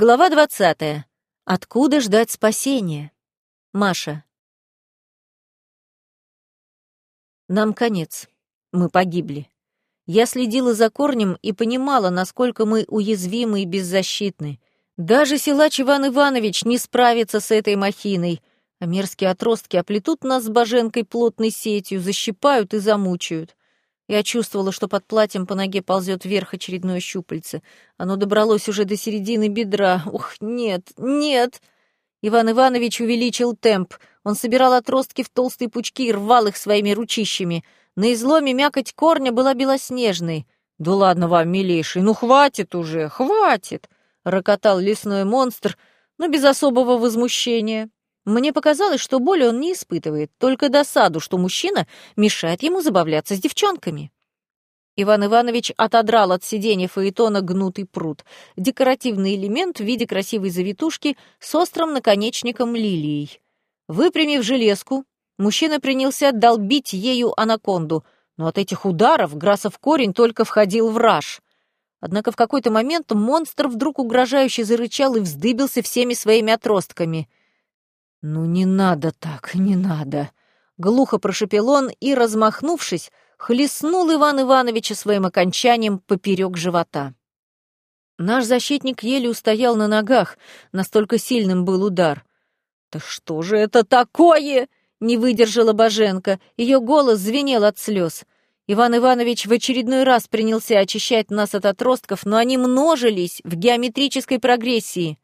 Глава двадцатая. Откуда ждать спасения? Маша. Нам конец. Мы погибли. Я следила за корнем и понимала, насколько мы уязвимы и беззащитны. Даже силач Иван Иванович не справится с этой махиной, а мерзкие отростки оплетут нас с Боженкой плотной сетью, защипают и замучают. Я чувствовала, что под платьем по ноге ползет вверх очередное щупальце. Оно добралось уже до середины бедра. Ух, нет, нет! Иван Иванович увеличил темп. Он собирал отростки в толстые пучки и рвал их своими ручищами. На изломе мякоть корня была белоснежной. «Да ладно вам, милейший, ну хватит уже, хватит!» — рокотал лесной монстр, но без особого возмущения. Мне показалось, что боли он не испытывает, только досаду, что мужчина мешает ему забавляться с девчонками. Иван Иванович отодрал от сиденья Фаэтона гнутый пруд, декоративный элемент в виде красивой завитушки с острым наконечником лилией. Выпрямив железку, мужчина принялся долбить ею анаконду, но от этих ударов Грасов корень только входил в раж. Однако в какой-то момент монстр вдруг угрожающе зарычал и вздыбился всеми своими отростками — «Ну не надо так, не надо!» Глухо прошепел он и, размахнувшись, хлестнул Иван Ивановича своим окончанием поперек живота. Наш защитник еле устоял на ногах, настолько сильным был удар. «Да что же это такое?» — не выдержала Боженко. Ее голос звенел от слез. Иван Иванович в очередной раз принялся очищать нас от отростков, но они множились в геометрической прогрессии.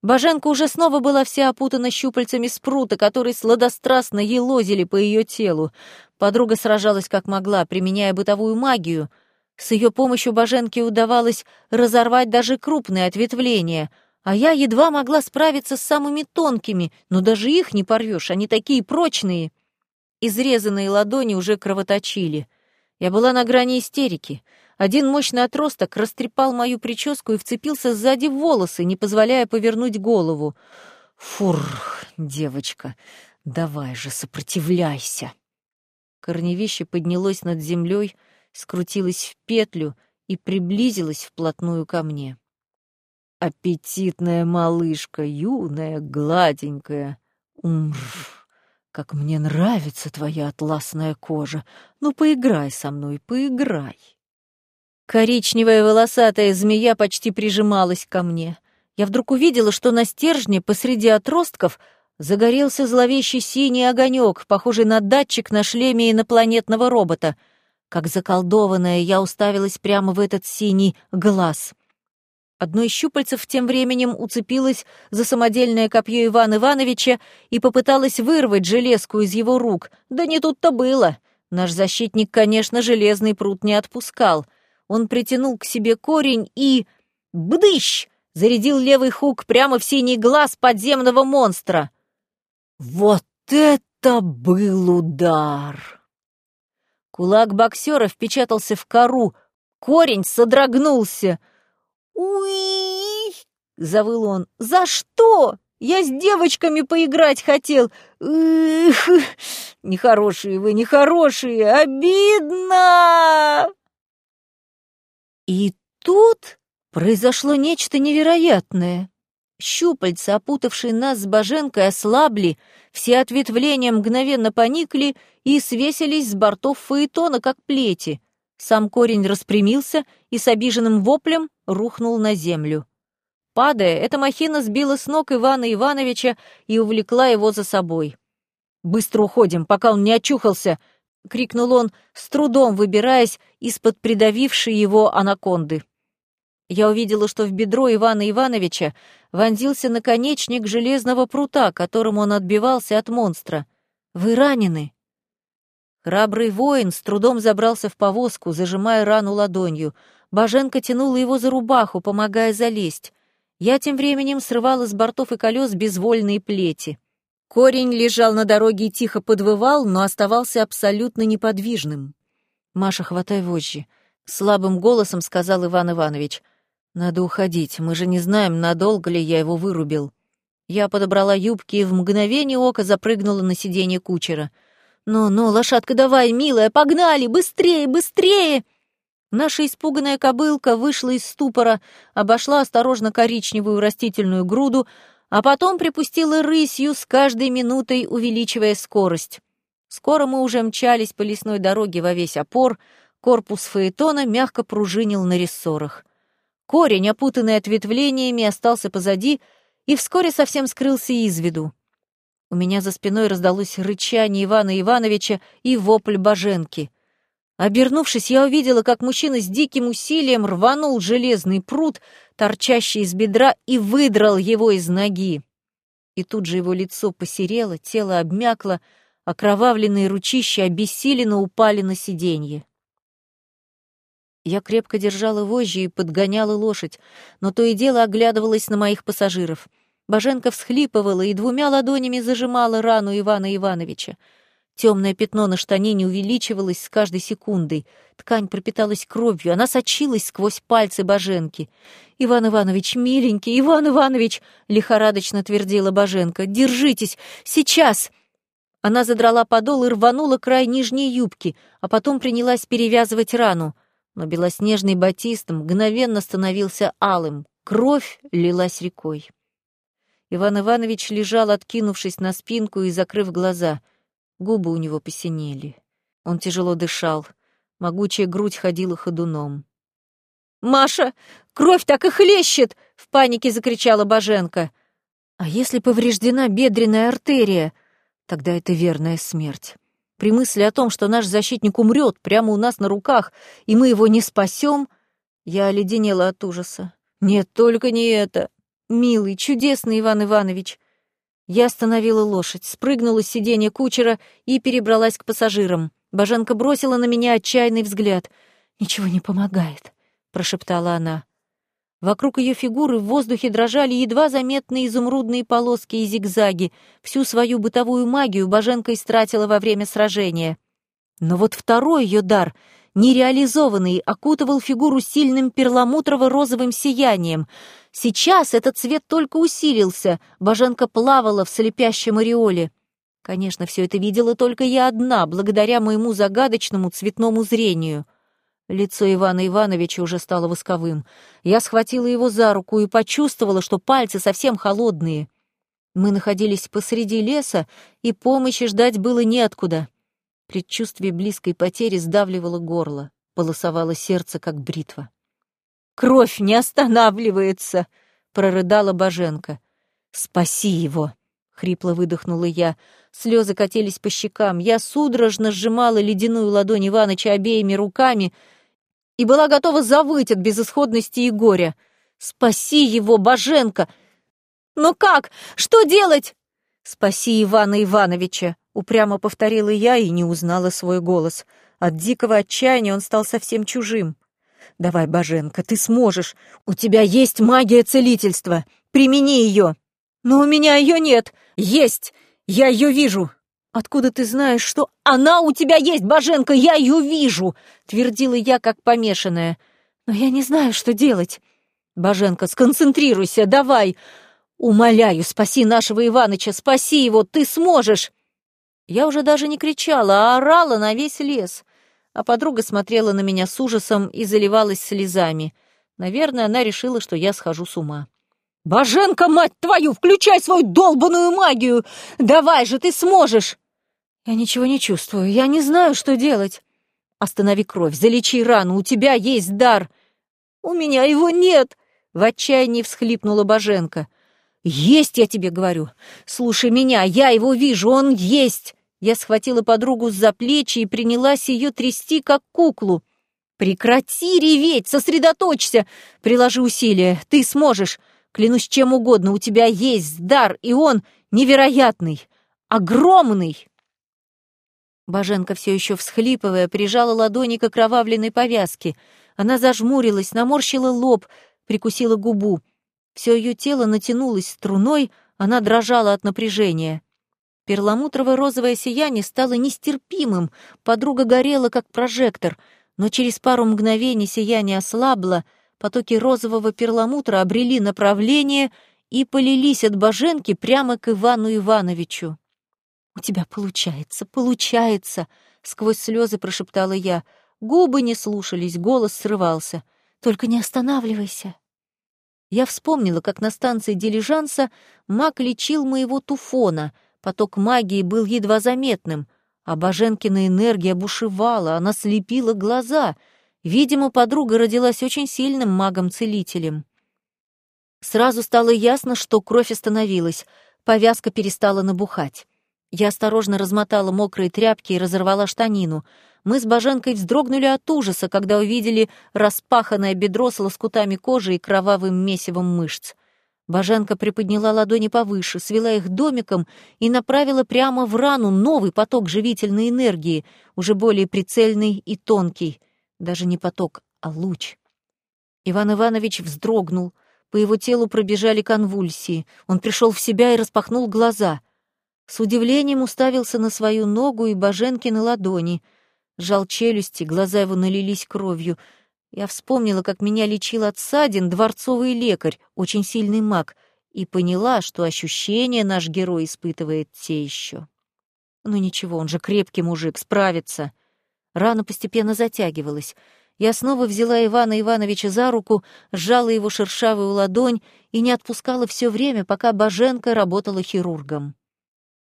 Боженка уже снова была вся опутана щупальцами спрута, которые сладострастно елозили по ее телу. Подруга сражалась как могла, применяя бытовую магию. С ее помощью Боженке удавалось разорвать даже крупные ответвления, а я едва могла справиться с самыми тонкими, но даже их не порвешь, они такие прочные. Изрезанные ладони уже кровоточили. Я была на грани истерики — один мощный отросток растрепал мою прическу и вцепился сзади в волосы, не позволяя повернуть голову. Фур, девочка, давай же, сопротивляйся. Корневище поднялось над землей, скрутилось в петлю и приблизилось вплотную ко мне. Аппетитная малышка, юная, гладенькая. Умр, как мне нравится твоя атласная кожа. Ну, поиграй со мной, поиграй. Коричневая волосатая змея почти прижималась ко мне. Я вдруг увидела, что на стержне посреди отростков загорелся зловещий синий огонек, похожий на датчик на шлеме инопланетного робота. Как заколдованная, я уставилась прямо в этот синий глаз. Одно из щупальцев тем временем уцепилось за самодельное копье Ивана Ивановича и попыталось вырвать железку из его рук. Да не тут-то было. Наш защитник, конечно, железный пруд не отпускал — он притянул к себе корень и... Бдыщ! Зарядил левый хук прямо в синий глаз подземного монстра. Вот это был удар! Кулак боксера впечатался в кору, корень содрогнулся. «Уи!» — завыл он. «За что? Я с девочками поиграть хотел. Эх, нехорошие вы, нехорошие, обидно!» И тут произошло нечто невероятное. Щупальца, опутавшие нас с Боженкой, ослабли, все ответвления мгновенно поникли и свесились с бортов фаэтона, как плети. Сам корень распрямился и с обиженным воплем рухнул на землю. Падая, эта махина сбила с ног Ивана Ивановича и увлекла его за собой. «Быстро уходим, пока он не очухался!» — крикнул он, с трудом выбираясь из-под придавившей его анаконды. Я увидела, что в бедро Ивана Ивановича вонзился наконечник железного прута, которым он отбивался от монстра. «Вы ранены?» Храбрый воин с трудом забрался в повозку, зажимая рану ладонью. Боженко тянула его за рубаху, помогая залезть. Я тем временем срывала с бортов и колес безвольные плети. Корень лежал на дороге и тихо подвывал, но оставался абсолютно неподвижным. «Маша, хватай вожжи», — слабым голосом сказал Иван Иванович. «Надо уходить, мы же не знаем, надолго ли я его вырубил». Я подобрала юбки и в мгновение ока запрыгнула на сиденье кучера. «Ну-ну, лошадка, давай, милая, погнали, быстрее, быстрее!» Наша испуганная кобылка вышла из ступора, обошла осторожно коричневую растительную груду, а потом припустила рысью с каждой минутой, увеличивая скорость. Скоро мы уже мчались по лесной дороге во весь опор, корпус фаэтона мягко пружинил на рессорах. Корень, опутанный ответвлениями, остался позади и вскоре совсем скрылся из виду. У меня за спиной раздалось рычание Ивана Ивановича и вопль Боженки. Обернувшись, я увидела, как мужчина с диким усилием рванул железный пруд, торчащий из бедра, и выдрал его из ноги. И тут же его лицо посерело, тело обмякло, окровавленные ручища обессиленно упали на сиденье. Я крепко держала вожжи и подгоняла лошадь, но то и дело оглядывалась на моих пассажиров. Боженко всхлипывала и двумя ладонями зажимала рану Ивана Ивановича. Темное пятно на штанине увеличивалось с каждой секундой. Ткань пропиталась кровью, она сочилась сквозь пальцы Боженки. «Иван Иванович, миленький, Иван Иванович!» — лихорадочно твердила Боженка. «Держитесь! Сейчас!» Она задрала подол и рванула край нижней юбки, а потом принялась перевязывать рану. Но белоснежный батист мгновенно становился алым. Кровь лилась рекой. Иван Иванович лежал, откинувшись на спинку и закрыв глаза — Губы у него посинели. Он тяжело дышал. Могучая грудь ходила ходуном. «Маша, кровь так и хлещет!» — в панике закричала Боженко. «А если повреждена бедренная артерия? Тогда это верная смерть. При мысли о том, что наш защитник умрет прямо у нас на руках, и мы его не спасем, я оледенела от ужаса. Нет, только не это. Милый, чудесный Иван Иванович. Я остановила лошадь, спрыгнула с сиденья кучера и перебралась к пассажирам. Боженка бросила на меня отчаянный взгляд. «Ничего не помогает», — прошептала она. Вокруг ее фигуры в воздухе дрожали едва заметные изумрудные полоски и зигзаги. Всю свою бытовую магию Боженка истратила во время сражения. Но вот второй ее дар, нереализованный, окутывал фигуру сильным перламутрово-розовым сиянием — Сейчас этот цвет только усилился, Боженка плавала в слепящем ореоле. Конечно, все это видела только я одна, благодаря моему загадочному цветному зрению. Лицо Ивана Ивановича уже стало восковым. Я схватила его за руку и почувствовала, что пальцы совсем холодные. Мы находились посреди леса, и помощи ждать было неоткуда. Предчувствие близкой потери сдавливало горло, полосовало сердце, как бритва. Кровь не останавливается!» — прорыдала Боженко. «Спаси его!» — хрипло выдохнула я. Слезы катились по щекам. Я судорожно сжимала ледяную ладонь Иваныча обеими руками и была готова завыть от безысходности и горя. «Спаси его, Боженко!» «Но как? Что делать?» «Спаси Ивана Ивановича!» — упрямо повторила я и не узнала свой голос. От дикого отчаяния он стал совсем чужим. Давай, Боженко, ты сможешь. У тебя есть магия целительства. Примени ее. Но у меня ее нет. Есть. Я ее вижу. Откуда ты знаешь, что она у тебя есть, Боженко? Я ее вижу, твердила я, как помешанная. Но я не знаю, что делать. Боженко, сконцентрируйся, давай. Умоляю, спаси нашего Иваныча, спаси его, ты сможешь. Я уже даже не кричала, а орала на весь лес а подруга смотрела на меня с ужасом и заливалась слезами. Наверное, она решила, что я схожу с ума. «Боженка, мать твою, включай свою долбаную магию! Давай же, ты сможешь!» «Я ничего не чувствую, я не знаю, что делать». «Останови кровь, залечи рану, у тебя есть дар». «У меня его нет!» — в отчаянии всхлипнула Боженка. «Есть, я тебе говорю! Слушай меня, я его вижу, он есть!» Я схватила подругу за плечи и принялась ее трясти, как куклу. «Прекрати реветь! Сосредоточься! Приложи усилия! Ты сможешь! Клянусь чем угодно, у тебя есть дар, и он невероятный! Огромный!» Боженка, все еще всхлипывая, прижала ладони к окровавленной повязке. Она зажмурилась, наморщила лоб, прикусила губу. Все ее тело натянулось струной, она дрожала от напряжения. Перламутрово-розовое сияние стало нестерпимым, подруга горела, как прожектор, но через пару мгновений сияние ослабло, потоки розового перламутра обрели направление и полились от боженки прямо к Ивану Ивановичу. «У тебя получается, получается!» — сквозь слезы прошептала я. Губы не слушались, голос срывался. «Только не останавливайся!» Я вспомнила, как на станции дилижанса маг лечил моего туфона. Поток магии был едва заметным, а Боженкина энергия бушевала, она слепила глаза. Видимо, подруга родилась очень сильным магом-целителем. Сразу стало ясно, что кровь остановилась, повязка перестала набухать. Я осторожно размотала мокрые тряпки и разорвала штанину. Мы с Боженкой вздрогнули от ужаса, когда увидели распаханное бедро с лоскутами кожи и кровавым месивом мышц. Боженка приподняла ладони повыше, свела их домиком и направила прямо в рану новый поток живительной энергии, уже более прицельный и тонкий. Даже не поток, а луч. Иван Иванович вздрогнул. По его телу пробежали конвульсии. Он пришел в себя и распахнул глаза. С удивлением уставился на свою ногу и Боженки на ладони. Жал челюсти, глаза его налились кровью. Я вспомнила, как меня лечил от ссадин дворцовый лекарь, очень сильный маг, и поняла, что ощущения наш герой испытывает те еще. Ну ничего, он же крепкий мужик, справится. Рана постепенно затягивалась. Я снова взяла Ивана Ивановича за руку, сжала его шершавую ладонь и не отпускала все время, пока Боженко работала хирургом.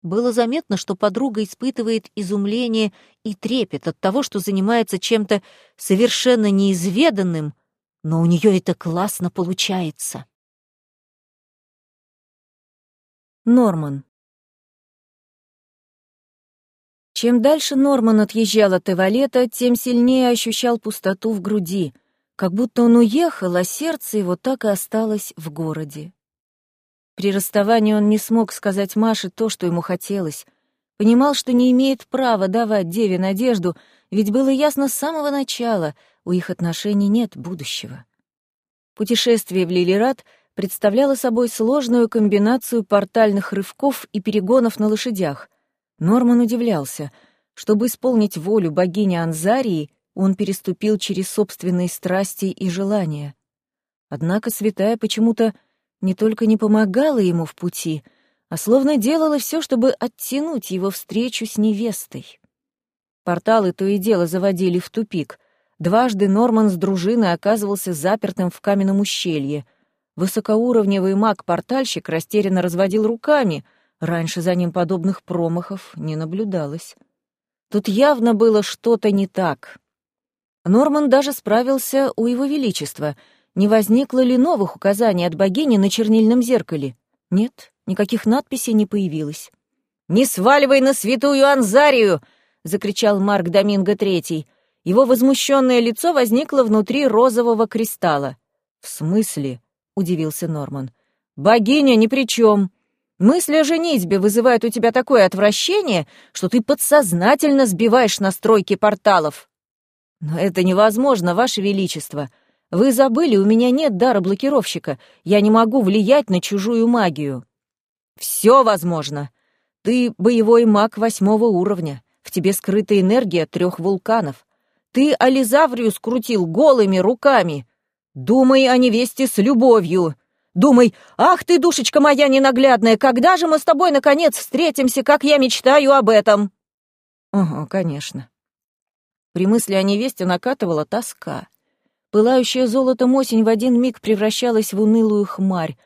Было заметно, что подруга испытывает изумление и трепет от того, что занимается чем-то совершенно неизведанным, но у нее это классно получается. Норман. Чем дальше Норман отъезжал от Эвалета, тем сильнее ощущал пустоту в груди, как будто он уехал, а сердце его так и осталось в городе. При расставании он не смог сказать Маше то, что ему хотелось. Понимал, что не имеет права давать деве надежду, ведь было ясно с самого начала, у их отношений нет будущего. Путешествие в Лилират представляло собой сложную комбинацию портальных рывков и перегонов на лошадях. Норман удивлялся. Чтобы исполнить волю богини Анзарии, он переступил через собственные страсти и желания. Однако святая почему-то не только не помогала ему в пути, а словно делала все, чтобы оттянуть его встречу с невестой. Порталы то и дело заводили в тупик. Дважды Норман с дружиной оказывался запертым в каменном ущелье. Высокоуровневый маг-портальщик растерянно разводил руками. Раньше за ним подобных промахов не наблюдалось. Тут явно было что-то не так. Норман даже справился у его величества — не возникло ли новых указаний от богини на чернильном зеркале. Нет, никаких надписей не появилось. «Не сваливай на святую Анзарию!» — закричал Марк Доминго Третий. Его возмущенное лицо возникло внутри розового кристалла. «В смысле?» — удивился Норман. «Богиня ни при чем. Мысль о женитьбе вызывает у тебя такое отвращение, что ты подсознательно сбиваешь настройки порталов». «Но это невозможно, Ваше Величество. Вы забыли, у меня нет дара блокировщика. Я не могу влиять на чужую магию. Все возможно. Ты боевой маг восьмого уровня. В тебе скрыта энергия трех вулканов. Ты Ализаврию скрутил голыми руками. Думай о невесте с любовью. Думай, ах ты, душечка моя ненаглядная, когда же мы с тобой наконец встретимся, как я мечтаю об этом? Ага, конечно. При мысли о невесте накатывала тоска. Пылающая золотом осень в один миг превращалась в унылую хмарь.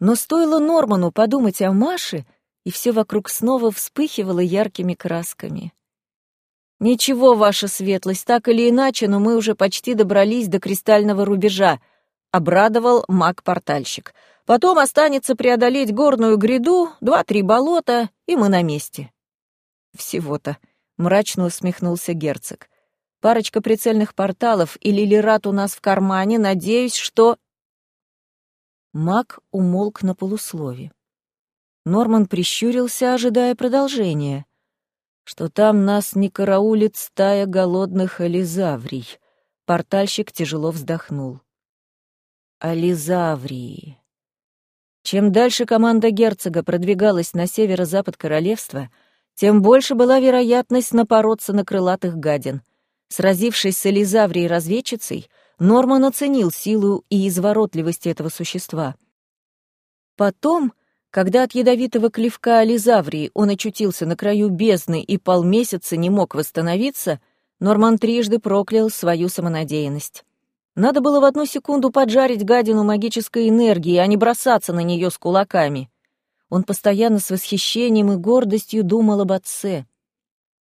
Но стоило Норману подумать о Маше, и все вокруг снова вспыхивало яркими красками. «Ничего, ваша светлость, так или иначе, но мы уже почти добрались до кристального рубежа», — обрадовал маг-портальщик. «Потом останется преодолеть горную гряду, два-три болота, и мы на месте». «Всего-то», — мрачно усмехнулся герцог. Парочка прицельных порталов и лилират у нас в кармане. Надеюсь, что...» Маг умолк на полуслове. Норман прищурился, ожидая продолжения. «Что там нас не караулит стая голодных ализаврий?» Портальщик тяжело вздохнул. Ализаврии. Чем дальше команда герцога продвигалась на северо-запад королевства, тем больше была вероятность напороться на крылатых гадин. Сразившись с Элизаврией разведчицей, Норман оценил силу и изворотливость этого существа. Потом, когда от ядовитого клевка Ализаврии он очутился на краю бездны и полмесяца не мог восстановиться, Норман трижды проклял свою самонадеянность. Надо было в одну секунду поджарить гадину магической энергии, а не бросаться на нее с кулаками. Он постоянно с восхищением и гордостью думал об отце.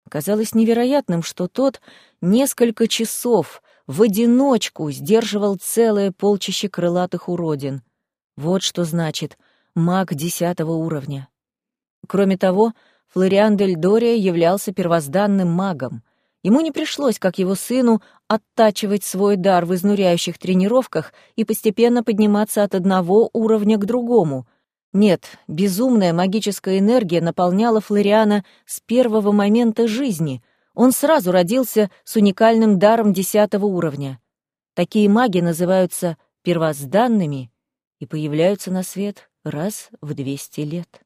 Казалось невероятным, что тот несколько часов в одиночку сдерживал целое полчище крылатых уродин. Вот что значит маг десятого уровня. Кроме того, Флориан Дель Дория являлся первозданным магом. Ему не пришлось, как его сыну, оттачивать свой дар в изнуряющих тренировках и постепенно подниматься от одного уровня к другому. Нет, безумная магическая энергия наполняла Флориана с первого момента жизни. Он сразу родился с уникальным даром десятого уровня. Такие маги называются первозданными и появляются на свет раз в двести лет.